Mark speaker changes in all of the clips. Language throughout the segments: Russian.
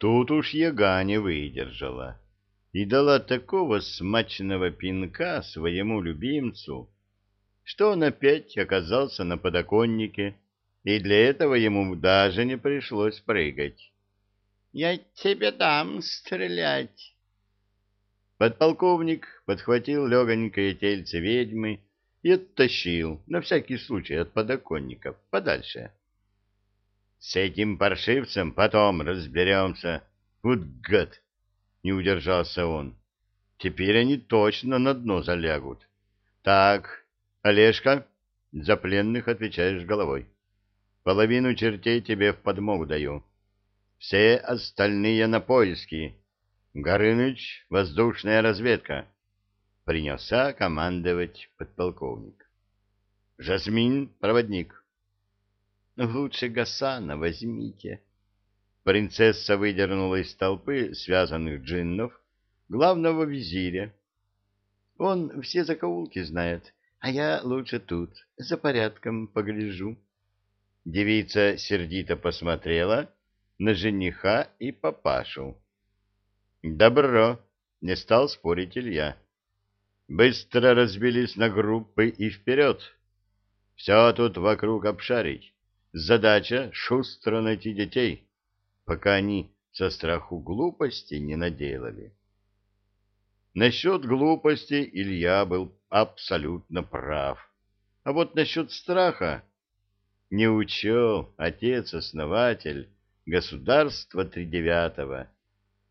Speaker 1: Тут уж яга не выдержала и дала такого смачного пинка своему любимцу, что он опять оказался на подоконнике, и для этого ему даже не пришлось прыгать. — Я тебе дам стрелять. Подполковник подхватил легонькое тельце ведьмы и оттащил, на всякий случай, от подоконника подальше. — С этим паршивцем потом разберемся. Вот гад! — не удержался он. — Теперь они точно на дно залягут. — Так, Олежка, за пленных отвечаешь головой. Половину чертей тебе в подмогу даю. Все остальные на поиски. Горыныч, воздушная разведка. Принялся командовать подполковник. Жасмин, проводник. Лучше Гасана возьмите. Принцесса выдернула из толпы связанных джиннов главного визиря. Он все закоулки знает, а я лучше тут, за порядком погляжу. Девица сердито посмотрела на жениха и папашу. «Добро!» — не стал спорить Илья. Быстро разбились на группы и вперед. Все тут вокруг обшарить. Задача — шустро найти детей, пока они со страху глупости не наделали. Насчет глупости Илья был абсолютно прав. А вот насчет страха не учел отец-основатель государства Тридевятого,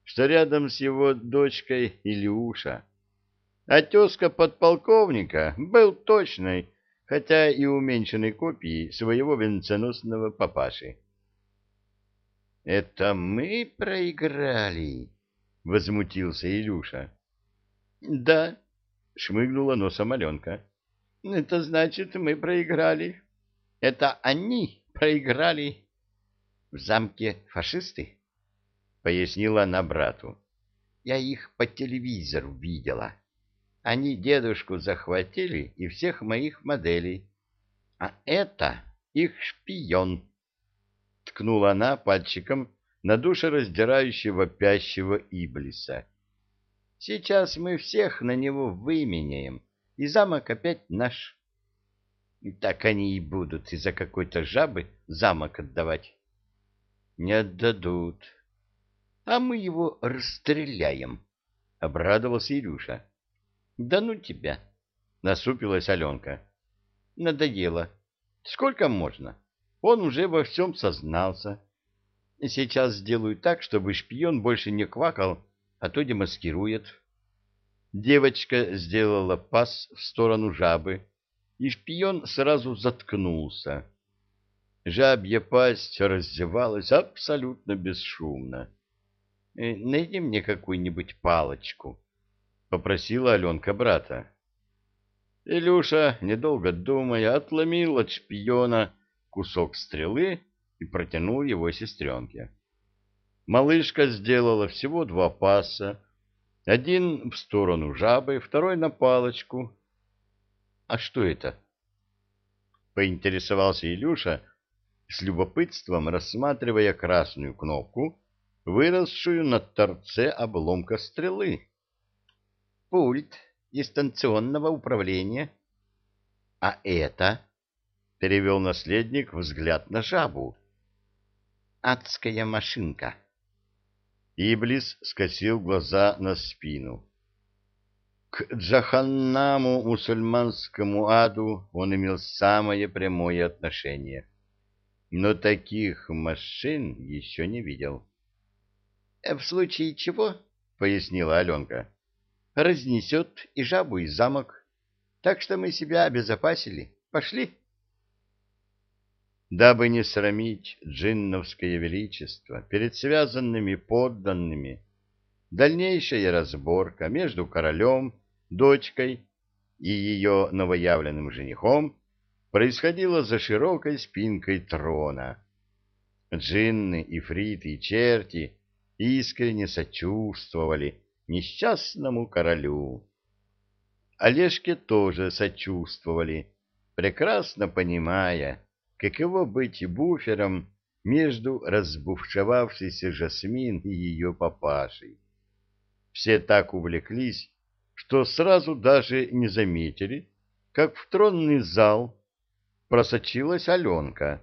Speaker 1: что рядом с его дочкой Илюша. А подполковника был точной, хотя и уменьшенной копией своего венценосного папаши. — Это мы проиграли? — возмутился Илюша. — Да, — шмыгнула носом Аленка. — Это значит, мы проиграли. Это они проиграли в замке фашисты? — пояснила она брату. — Я их по телевизору видела. Они дедушку захватили и всех моих моделей. А это их шпион. Ткнула она пальчиком на душераздирающего вопящего Иблиса. Сейчас мы всех на него выменяем, и замок опять наш. Так они и будут из-за какой-то жабы замок отдавать. Не отдадут. А мы его расстреляем, — обрадовался Илюша. Да ну тебя, — насупилась Аленка. Надоело. Сколько можно? Он уже во всем сознался. Сейчас сделаю так, чтобы шпион больше не квакал, а то демаскирует. Девочка сделала пас в сторону жабы, и шпион сразу заткнулся. Жабья пасть раздевалась абсолютно бесшумно. «Э, — Найди мне какую-нибудь палочку, — попросила Аленка брата. Илюша, недолго думая, отломил от шпиона кусок стрелы и протянул его сестренке. Малышка сделала всего два паса, один в сторону жабы, второй на палочку. — А что это? — поинтересовался Илюша, с любопытством рассматривая красную кнопку, выросшую на торце обломка стрелы. — Пульт дистанционного управления. — А это? — перевел наследник взгляд на жабу. — Адская машинка. — Иблис скосил глаза на спину. К Джаханнаму, мусульманскому аду, он имел самое прямое отношение. Но таких машин еще не видел. «Э, — В случае чего, — пояснила Аленка, — разнесет и жабу, и замок. Так что мы себя обезопасили. Пошли. — дабы не срамить джинновское величество перед связанными подданными. Дальнейшая разборка между королем, дочкой и ее новоявленным женихом происходила за широкой спинкой трона. Джинны, ифриты и черти искренне сочувствовали несчастному королю. Олежке тоже сочувствовали, прекрасно понимая, каково быть буфером между разбушевавшейся Жасмин и ее папашей. Все так увлеклись, что сразу даже не заметили, как в тронный зал просочилась Аленка,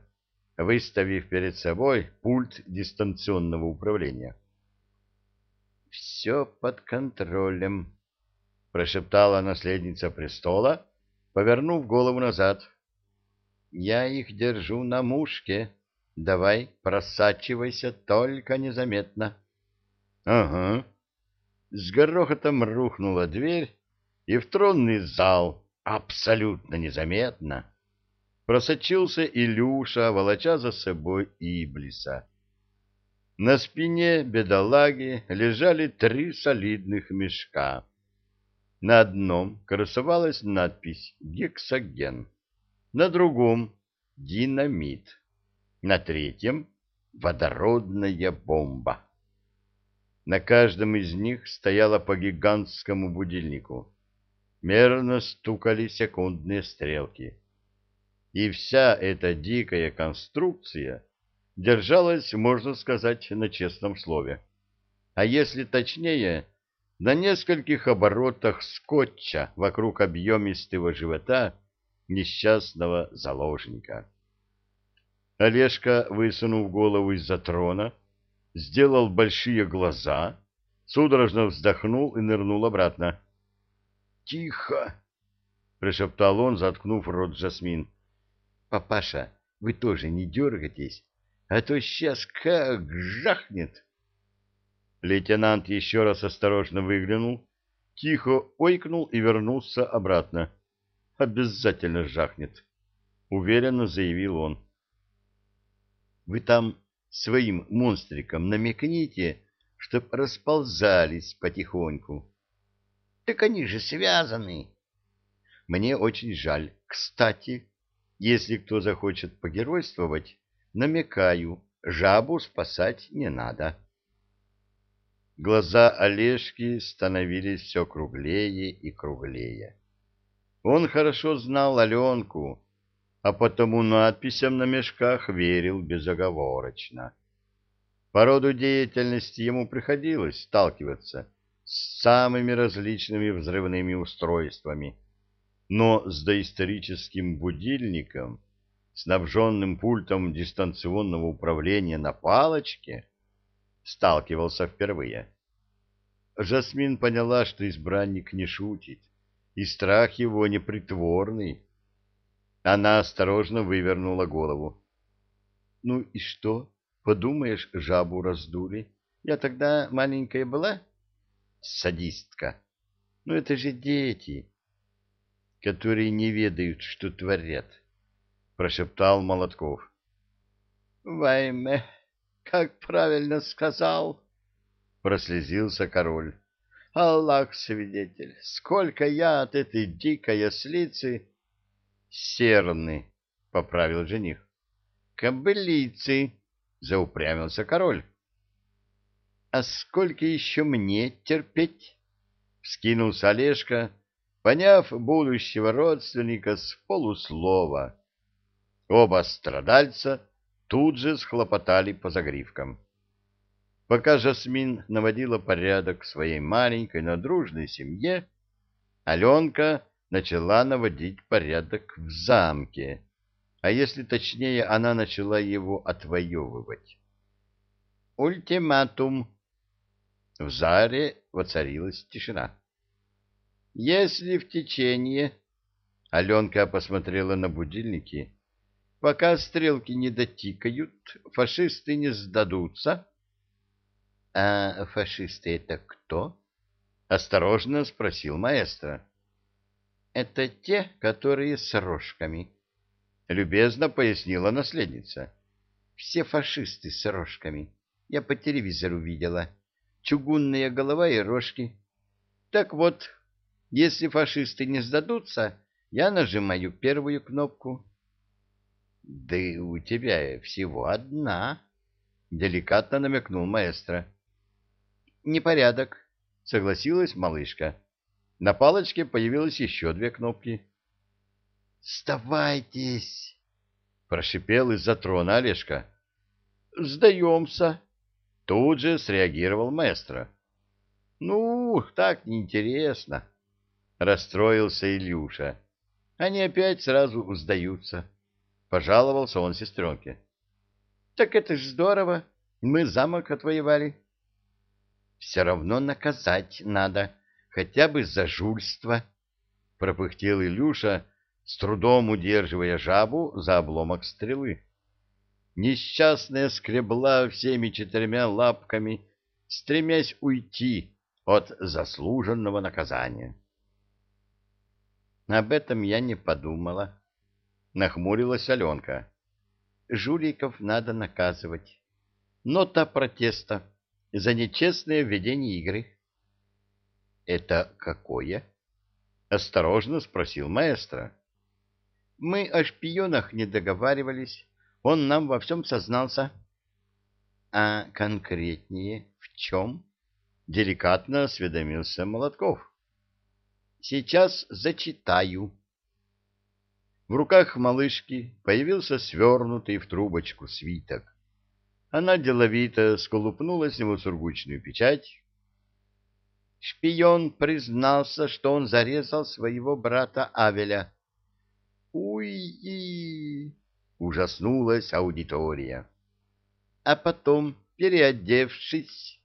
Speaker 1: выставив перед собой пульт дистанционного управления. «Все под контролем», — прошептала наследница престола, повернув голову назад. «Я их держу на мушке. Давай, просачивайся, только незаметно». «Ага». С грохотом рухнула дверь, и в тронный зал абсолютно незаметно просочился Илюша, волоча за собой Иблиса. На спине бедолаги лежали три солидных мешка. На одном красовалась надпись «Гексоген», на другом — «Динамит», на третьем — «Водородная бомба». На каждом из них стояло по гигантскому будильнику. Мерно стукали секундные стрелки. И вся эта дикая конструкция держалась, можно сказать, на честном слове. А если точнее, на нескольких оборотах скотча вокруг объемистого живота несчастного заложника. Олежка, высунув голову из-за трона, сделал большие глаза, судорожно вздохнул и нырнул обратно. «Тихо!» — прошептал он, заткнув рот Жасмин. Папаша, вы тоже не дергайтесь, а то сейчас как жахнет. Лейтенант еще раз осторожно выглянул, тихо ойкнул и вернулся обратно. Обязательно жахнет, уверенно заявил он. Вы там своим монстриком намекните, чтоб расползались потихоньку. Так они же связаны. Мне очень жаль. Кстати, если кто захочет погеройствовать, намекаю, жабу спасать не надо. Глаза Олежки становились все круглее и круглее. Он хорошо знал Аленку, а потому надписям на мешках верил безоговорочно. По роду деятельности ему приходилось сталкиваться с самыми различными взрывными устройствами, но с доисторическим будильником, снабженным пультом дистанционного управления на палочке, сталкивался впервые. Жасмин поняла, что избранник не шутит, и страх его непритворный. Она осторожно вывернула голову. — Ну и что? Подумаешь, жабу раздули. Я тогда маленькая была? — Садистка. — Ну это же дети которые не ведают, что творят, — прошептал Молотков. — Вайме, как правильно сказал, — прослезился король. — Аллах свидетель, сколько я от этой дикой ослицы... — Серны, — поправил жених. — Кобылицы, — заупрямился король. — А сколько еще мне терпеть? — вскинулся Олежка, — поняв будущего родственника с полуслова. Оба страдальца тут же схлопотали по загривкам. Пока Жасмин наводила порядок в своей маленькой, но дружной семье, Аленка начала наводить порядок в замке, а если точнее, она начала его отвоевывать. Ультиматум. В заре воцарилась тишина. Если в течение... Аленка посмотрела на будильники. Пока стрелки не дотикают, фашисты не сдадутся. — А фашисты это кто? — осторожно спросил маэстро. — Это те, которые с рожками, — любезно пояснила наследница. — Все фашисты с рожками. Я по телевизору видела. Чугунная голова и рожки. Так вот, если фашисты не сдадутся, я нажимаю первую кнопку. — Да у тебя всего одна, — деликатно намекнул маэстро. — Непорядок, — согласилась малышка. На палочке появилось еще две кнопки. — Сдавайтесь! — прошипел из-за трона Олежка. сдаемся. Тут же среагировал маэстро. Ну, так неинтересно. Расстроился Илюша. Они опять сразу сдаются. Пожаловался он сестренке. Так это ж здорово. Мы замок отвоевали. Все равно наказать надо, хотя бы за жульство. Пропыхтел Илюша, с трудом удерживая жабу за обломок стрелы. Несчастная скребла всеми четырьмя лапками, стремясь уйти от заслуженного наказания. Об этом я не подумала. Нахмурилась Аленка. Жуликов надо наказывать. Нота протеста за нечестное введение игры. — Это какое? — осторожно спросил маэстро. — Мы о шпионах не договаривались. Он нам во всем сознался. — А конкретнее в чем? — деликатно осведомился Молотков. — Сейчас зачитаю. В руках малышки появился свернутый в трубочку свиток. Она деловито сколупнула с него сургучную печать. Шпион признался, что он зарезал своего брата Авеля. «Уй-и!» — ужаснулась аудитория. А потом, переодевшись,